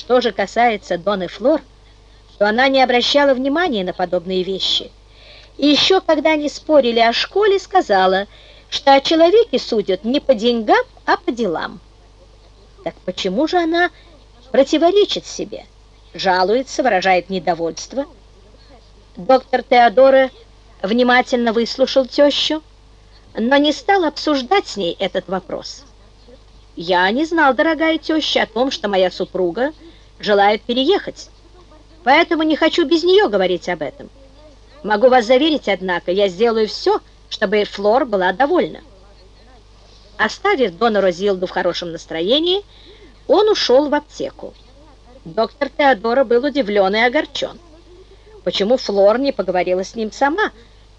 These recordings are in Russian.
Что же касается Доны Флор, то она не обращала внимания на подобные вещи. И еще, когда они спорили о школе, сказала, что о человеке судят не по деньгам, а по делам. Так почему же она противоречит себе, жалуется, выражает недовольство? Доктор Теодора внимательно выслушал тещу, но не стал обсуждать с ней этот вопрос. «Я не знал, дорогая теща, о том, что моя супруга желает переехать, поэтому не хочу без нее говорить об этом. Могу вас заверить, однако, я сделаю все, чтобы Флор была довольна». Оставив Дона Розилду в хорошем настроении, он ушел в аптеку. Доктор Теодора был удивлен и огорчен. Почему Флор не поговорила с ним сама,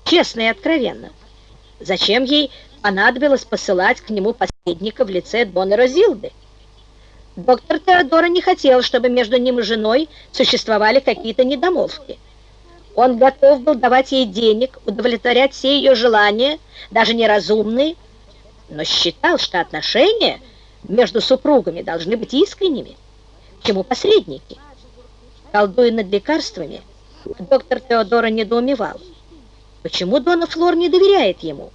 честно и откровенно? Зачем ей понадобилось посылать к нему посредника в лице Дона Розилды? Доктор Теодора не хотел, чтобы между ним и женой существовали какие-то недомолвки. Он готов был давать ей денег, удовлетворять все ее желания, даже неразумные, но считал, что отношения между супругами должны быть искренними. К чему посредники? Колдуя над лекарствами, доктор Теодора недоумевал. Почему Дона Флор не доверяет ему?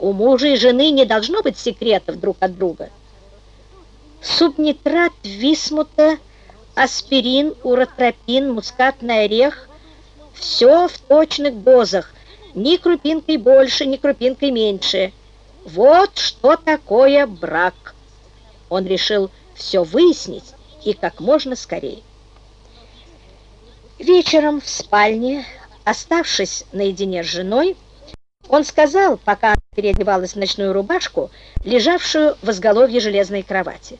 У мужа и жены не должно быть секретов друг от друга. Субнитрат висмута, аспирин, уротропин, мускатный орех – все в точных дозах, ни крупинкой больше, ни крупинкой меньше. Вот что такое брак. Он решил все выяснить и как можно скорее. Вечером в спальне Оставшись наедине с женой, он сказал, пока она переодевалась в ночную рубашку, лежавшую в изголовье железной кровати.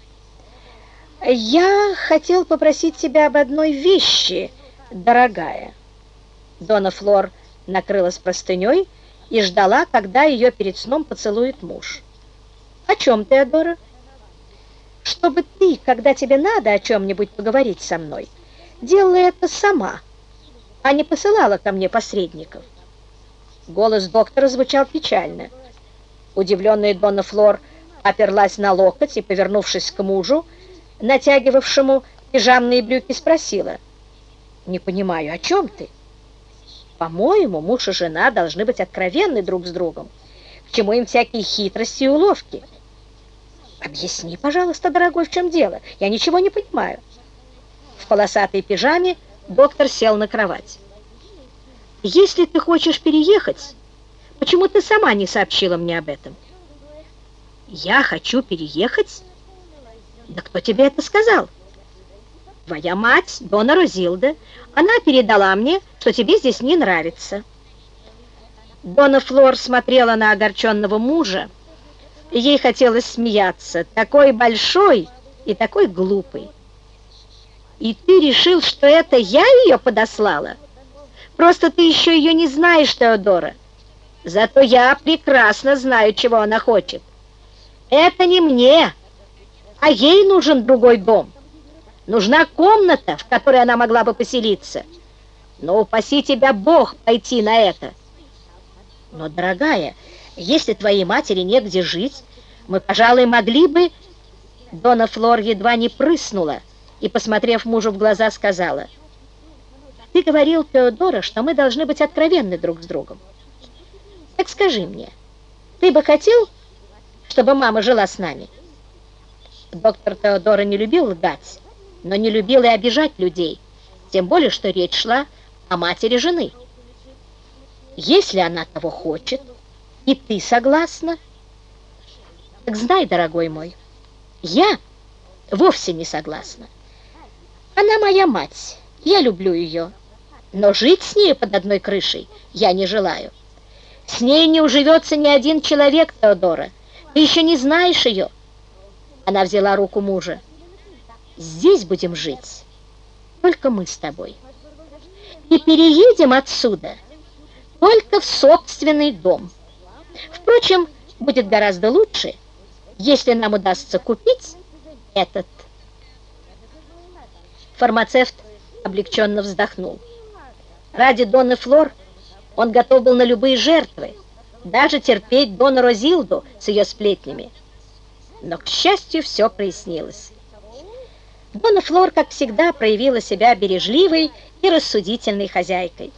«Я хотел попросить тебя об одной вещи, дорогая». Дона Флор накрылась простыней и ждала, когда ее перед сном поцелует муж. «О чем, Теодора?» «Чтобы ты, когда тебе надо о чем-нибудь поговорить со мной, делала это сама» а не посылала ко мне посредников. Голос доктора звучал печально. Удивленная Донна Флор оперлась на локоть и, повернувшись к мужу, натягивавшему пижамные брюки, спросила, «Не понимаю, о чем ты?» «По-моему, муж и жена должны быть откровенны друг с другом. К чему им всякие хитрости и уловки?» «Объясни, пожалуйста, дорогой, в чем дело? Я ничего не понимаю». В полосатой пижаме Доктор сел на кровать. «Если ты хочешь переехать, почему ты сама не сообщила мне об этом?» «Я хочу переехать? Да кто тебе это сказал?» «Твоя мать, Дона Розилда. Она передала мне, что тебе здесь не нравится». Дона Флор смотрела на огорченного мужа, ей хотелось смеяться. Такой большой и такой глупый. И ты решил, что это я ее подослала? Просто ты еще ее не знаешь, Теодора. Зато я прекрасно знаю, чего она хочет. Это не мне, а ей нужен другой дом. Нужна комната, в которой она могла бы поселиться. Но упаси тебя Бог пойти на это. Но, дорогая, если твоей матери негде жить, мы, пожалуй, могли бы... Дона Флор едва не прыснула, и, посмотрев мужу в глаза, сказала, «Ты говорил, Теодора, что мы должны быть откровенны друг с другом. Так скажи мне, ты бы хотел, чтобы мама жила с нами?» Доктор Теодора не любил лгать, но не любил и обижать людей, тем более, что речь шла о матери жены. Если она того хочет, и ты согласна, так знай, дорогой мой, я вовсе не согласна. Она моя мать, я люблю ее, но жить с ней под одной крышей я не желаю. С ней не уживется ни один человек, Теодора. Ты еще не знаешь ее. Она взяла руку мужа. Здесь будем жить, только мы с тобой. И переедем отсюда только в собственный дом. Впрочем, будет гораздо лучше, если нам удастся купить этот Фармацевт облегченно вздохнул. Ради Донны Флор он готов был на любые жертвы, даже терпеть Дону Розилду с ее сплетнями. Но, к счастью, все прояснилось. Дона Флор, как всегда, проявила себя бережливой и рассудительной хозяйкой.